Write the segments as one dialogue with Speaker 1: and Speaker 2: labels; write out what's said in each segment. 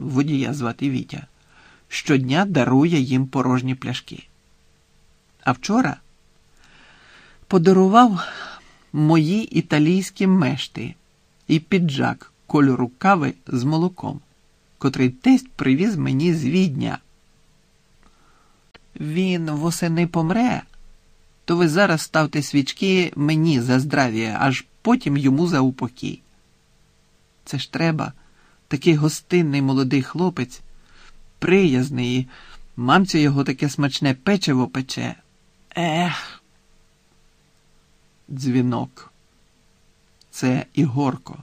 Speaker 1: водія звати Вітя, щодня дарує їм порожні пляшки. А вчора подарував мої італійські мешти і піджак кольору кави з молоком, котрий тесть привіз мені з відня. Він восени помре, то ви зараз ставте свічки мені за здрав'я, аж потім йому за упокій. Це ж треба, такий гостинний молодий хлопець, приязний, і мамця його таке смачне печиво пече. Ех. Дзвінок. Це Ігорко.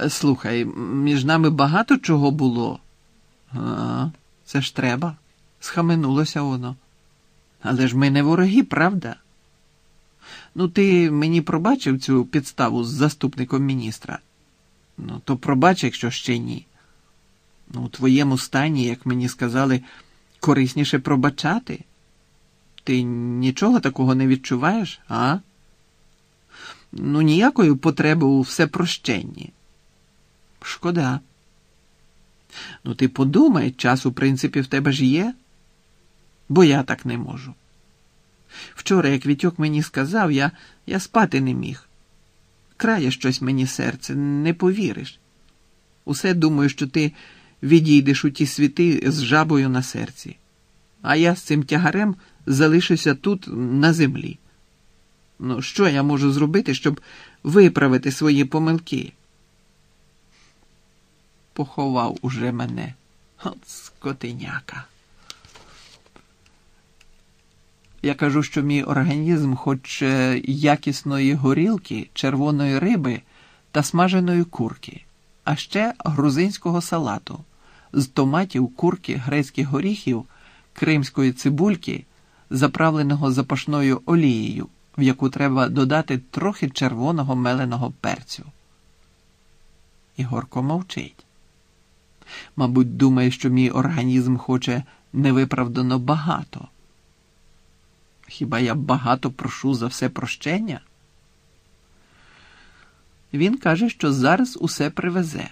Speaker 1: Е, Слухай, між нами багато чого було. А, це ж треба. Схаменулося воно. Але ж ми не вороги, правда? Ну, ти мені пробачив цю підставу з заступником міністра. Ну, то пробач, якщо ще ні. Ну, у твоєму стані, як мені сказали, корисніше пробачати. Ти нічого такого не відчуваєш, а? Ну, ніякої потреби у всепрощенні. Шкода. Ну, ти подумай, час, у принципі, в тебе ж є, бо я так не можу. Вчора, як Вітьок мені сказав, я, я спати не міг. Крає щось мені серце, не повіриш. Усе думаю, що ти відійдеш у ті світи з жабою на серці, а я з цим тягарем залишуся тут, на землі. Ну, що я можу зробити, щоб виправити свої помилки? Поховав уже мене. От скотиняка. Я кажу, що мій організм хоче якісної горілки, червоної риби та смаженої курки, а ще грузинського салату з томатів, курки, грецьких горіхів, кримської цибульки, заправленого запашною олією, в яку треба додати трохи червоного меленого перцю. Ігорко мовчить. Мабуть, думає, що мій організм хоче невиправдано багато. Хіба я багато прошу за все прощення? Він каже, що зараз усе привезе,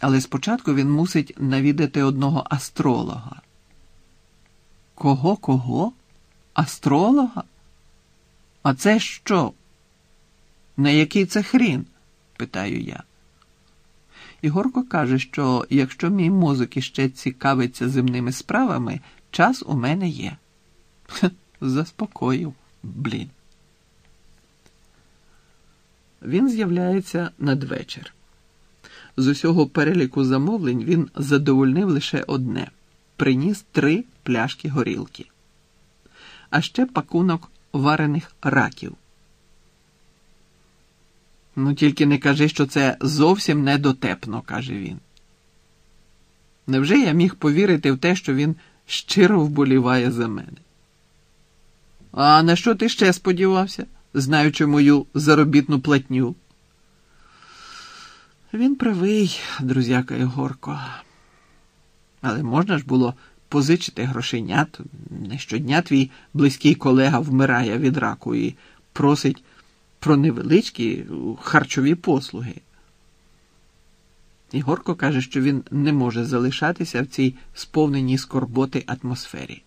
Speaker 1: але спочатку він мусить навідати одного астролога. Кого, кого? Астролога? А це що? На який це хрін? питаю я. Ігорко каже, що якщо мій мозок іще цікавиться земними справами, час у мене є. Заспокоїв, блін. Він з'являється надвечір. З усього переліку замовлень він задовольнив лише одне приніс три пляшки горілки, а ще пакунок варених раків. Ну, тільки не кажи, що це зовсім недотепно, каже він. Невже я міг повірити в те, що він щиро вболіває за мене? А на що ти ще сподівався, знаючи мою заробітну платню? Він правий, друзяка Ігорко. Але можна ж було позичити грошенят. Не щодня твій близький колега вмирає від раку і просить про невеличкі харчові послуги. Ігорко каже, що він не може залишатися в цій сповненій скорботи атмосфері.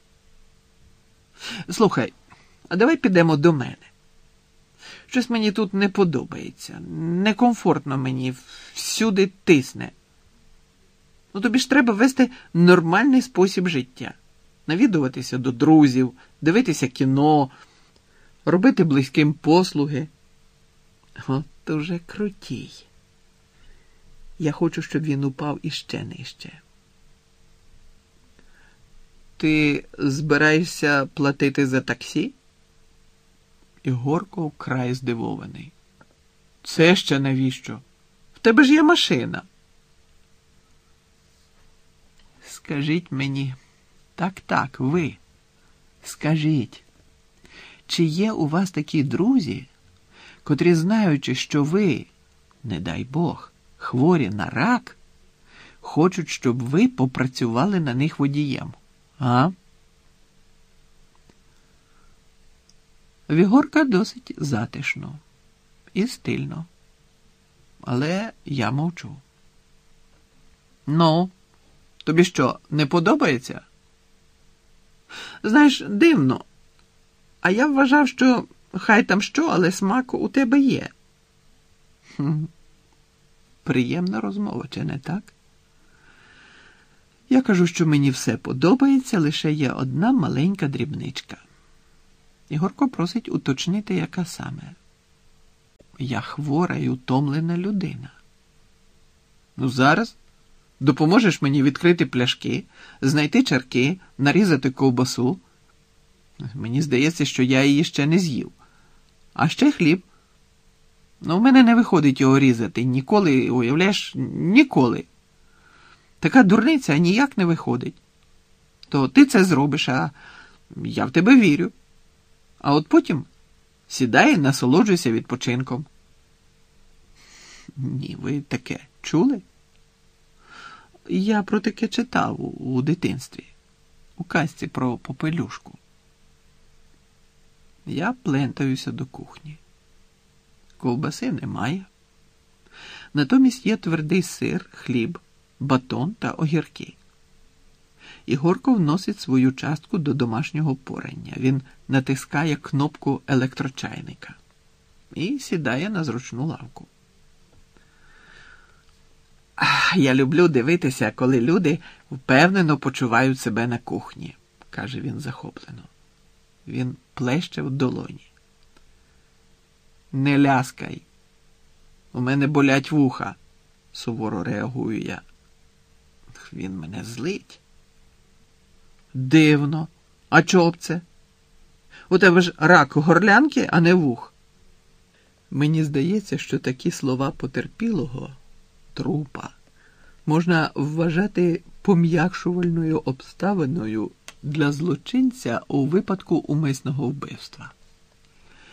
Speaker 1: Слухай, а давай підемо до мене. Щось мені тут не подобається, некомфортно мені, всюди тисне. Ну тобі ж треба вести нормальний спосіб життя, навідуватися до друзів, дивитися кіно, робити близьким послуги. От уже крутій. Я хочу, щоб він упав іще нижче. Ти збираєшся платити за таксі? Ігорко вкрай здивований. Це ще навіщо? В тебе ж є машина. Скажіть мені, так, так, ви. Скажіть, чи є у вас такі друзі, котрі, знаючи, що ви, не дай Бог, хворі на рак, хочуть, щоб ви попрацювали на них водієм, а? Вігорка досить затишно і стильно. Але я мовчу. Ну, тобі що, не подобається? Знаєш, дивно. А я вважав, що хай там що, але смак у тебе є. Хм. Приємна розмова, чи не так? Я кажу, що мені все подобається, лише є одна маленька дрібничка. Ігорко просить уточнити, яка саме. Я хвора і утомлена людина. Ну, зараз допоможеш мені відкрити пляшки, знайти чарки, нарізати ковбасу. Мені здається, що я її ще не з'їв. А ще хліб. Ну, в мене не виходить його різати. Ніколи, уявляєш, ніколи. Така дурниця ніяк не виходить. То ти це зробиш, а я в тебе вірю. А от потім сідай і насолоджуйся відпочинком. Ні, ви таке чули? Я про таке читав у, у дитинстві, у казці про попелюшку. Я плентаюся до кухні. Ковбаси немає. Натомість є твердий сир, хліб, батон та огірки. Ігорко вносить свою частку до домашнього порання. Він натискає кнопку електрочайника і сідає на зручну лавку. Я люблю дивитися, коли люди впевнено почувають себе на кухні, каже він захоплено. Він плеще в долоні. Не ляскай. У мене болять вуха, суворо реагую я. Він мене злить. Дивно. А чоб це? У тебе ж рак горлянки, а не вух. Мені здається, що такі слова потерпілого трупа можна вважати пом'якшувальною обставиною для злочинця у випадку умисного вбивства.